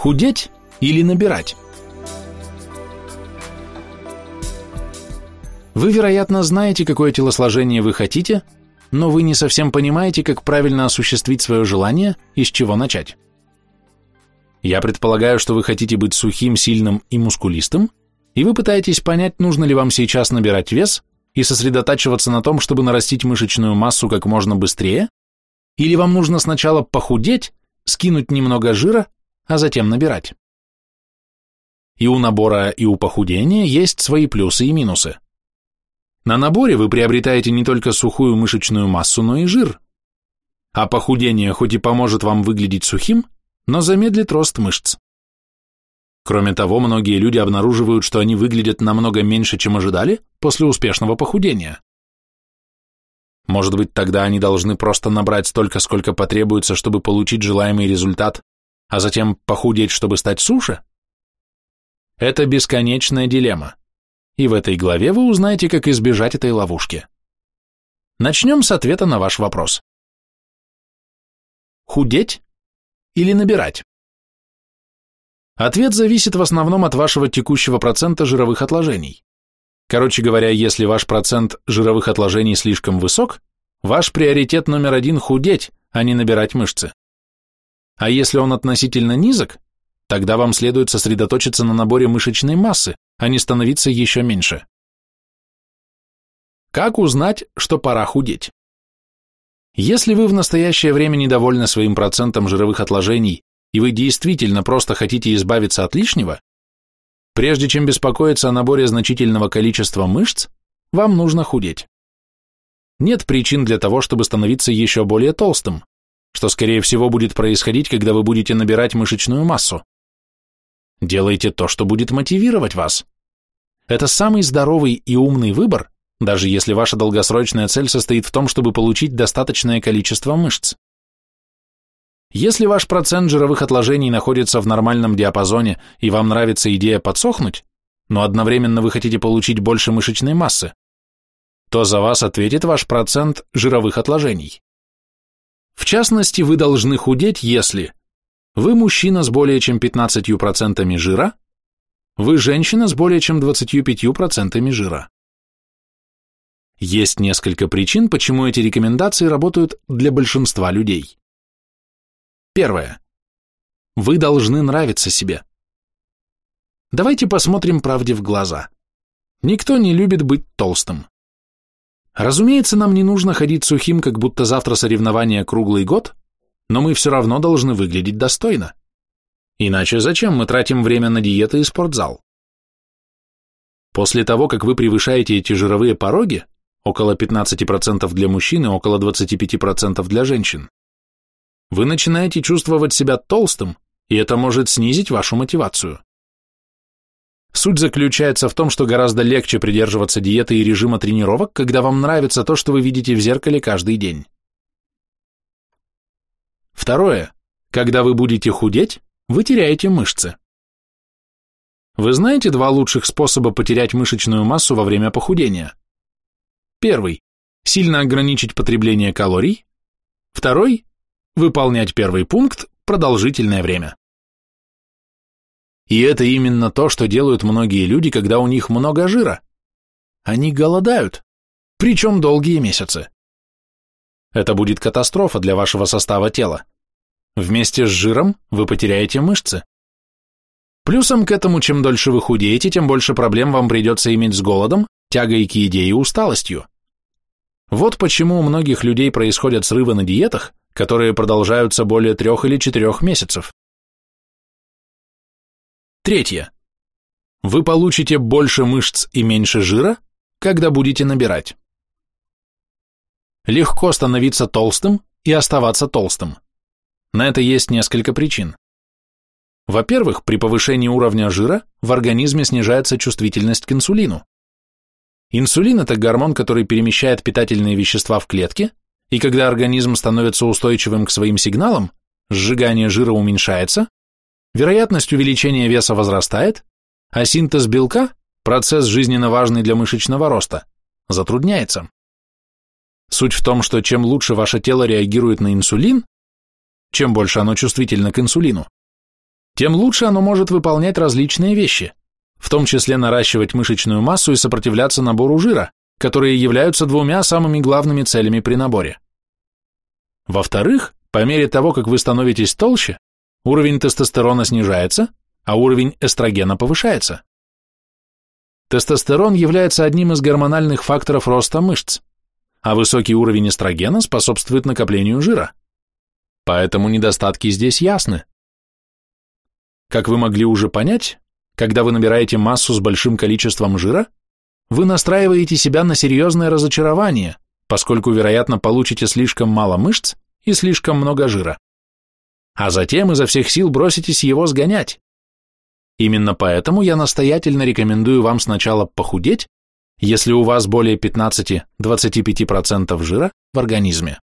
Худеть или набирать? Вы, вероятно, знаете, какое телосложение вы хотите, но вы не совсем понимаете, как правильно осуществить свое желание и с чего начать. Я предполагаю, что вы хотите быть сухим, сильным и мускулистым, и вы пытаетесь понять, нужно ли вам сейчас набирать вес и сосредотачиваться на том, чтобы нарастить мышечную массу как можно быстрее, или вам нужно сначала похудеть, скинуть немного жира а затем набирать. И у набора, и у похудения есть свои плюсы и минусы. На наборе вы приобретаете не только сухую мышечную массу, но и жир. А похудение хоть и поможет вам выглядеть сухим, но замедлит рост мышц. Кроме того, многие люди обнаруживают, что они выглядят намного меньше, чем ожидали после успешного похудения. Может быть, тогда они должны просто набрать столько, сколько потребуется, чтобы получить желаемый результат, а затем похудеть, чтобы стать суше? Это бесконечная дилемма, и в этой главе вы узнаете, как избежать этой ловушки. Начнем с ответа на ваш вопрос. Худеть или набирать? Ответ зависит в основном от вашего текущего процента жировых отложений. Короче говоря, если ваш процент жировых отложений слишком высок, ваш приоритет номер один – худеть, а не набирать мышцы. А если он относительно низок, тогда вам следует сосредоточиться на наборе мышечной массы, а не становиться еще меньше. Как узнать, что пора худеть? Если вы в настоящее время недовольны своим процентом жировых отложений и вы действительно просто хотите избавиться от лишнего, прежде чем беспокоиться о наборе значительного количества мышц, вам нужно худеть. Нет причин для того, чтобы становиться еще более толстым что, скорее всего, будет происходить, когда вы будете набирать мышечную массу. Делайте то, что будет мотивировать вас. Это самый здоровый и умный выбор, даже если ваша долгосрочная цель состоит в том, чтобы получить достаточное количество мышц. Если ваш процент жировых отложений находится в нормальном диапазоне и вам нравится идея подсохнуть, но одновременно вы хотите получить больше мышечной массы, то за вас ответит ваш процент жировых отложений. В частности, вы должны худеть, если вы мужчина с более чем 15% жира, вы женщина с более чем 25% жира. Есть несколько причин, почему эти рекомендации работают для большинства людей. Первое. Вы должны нравиться себе. Давайте посмотрим правде в глаза. Никто не любит быть толстым. Разумеется, нам не нужно ходить сухим, как будто завтра соревнования круглый год, но мы все равно должны выглядеть достойно. Иначе зачем мы тратим время на диеты и спортзал? После того, как вы превышаете эти жировые пороги, около 15% для мужчин и около 25% для женщин, вы начинаете чувствовать себя толстым, и это может снизить вашу мотивацию. Суть заключается в том, что гораздо легче придерживаться диеты и режима тренировок, когда вам нравится то, что вы видите в зеркале каждый день. Второе. Когда вы будете худеть, вы теряете мышцы. Вы знаете два лучших способа потерять мышечную массу во время похудения? Первый – сильно ограничить потребление калорий. Второй – выполнять первый пункт продолжительное время. И это именно то, что делают многие люди, когда у них много жира. Они голодают, причем долгие месяцы. Это будет катастрофа для вашего состава тела. Вместе с жиром вы потеряете мышцы. Плюсом к этому, чем дольше вы худеете, тем больше проблем вам придется иметь с голодом, тягой к еде и усталостью. Вот почему у многих людей происходят срывы на диетах, которые продолжаются более трех или четырех месяцев. Третье. Вы получите больше мышц и меньше жира, когда будете набирать. Легко становиться толстым и оставаться толстым. На это есть несколько причин. Во-первых, при повышении уровня жира в организме снижается чувствительность к инсулину. Инсулин – это гормон, который перемещает питательные вещества в клетке, и когда организм становится устойчивым к своим сигналам, сжигание жира уменьшается, вероятность увеличения веса возрастает, а синтез белка, процесс жизненно важный для мышечного роста, затрудняется. Суть в том, что чем лучше ваше тело реагирует на инсулин, чем больше оно чувствительно к инсулину, тем лучше оно может выполнять различные вещи, в том числе наращивать мышечную массу и сопротивляться набору жира, которые являются двумя самыми главными целями при наборе. Во-вторых, по мере того, как вы становитесь толще, уровень тестостерона снижается, а уровень эстрогена повышается. Тестостерон является одним из гормональных факторов роста мышц, а высокий уровень эстрогена способствует накоплению жира. Поэтому недостатки здесь ясны. Как вы могли уже понять, когда вы набираете массу с большим количеством жира, вы настраиваете себя на серьезное разочарование, поскольку, вероятно, получите слишком мало мышц и слишком много жира. А затем изо всех сил броситесь его сгонять. Именно поэтому я настоятельно рекомендую вам сначала похудеть, если у вас более 15-25% жира в организме.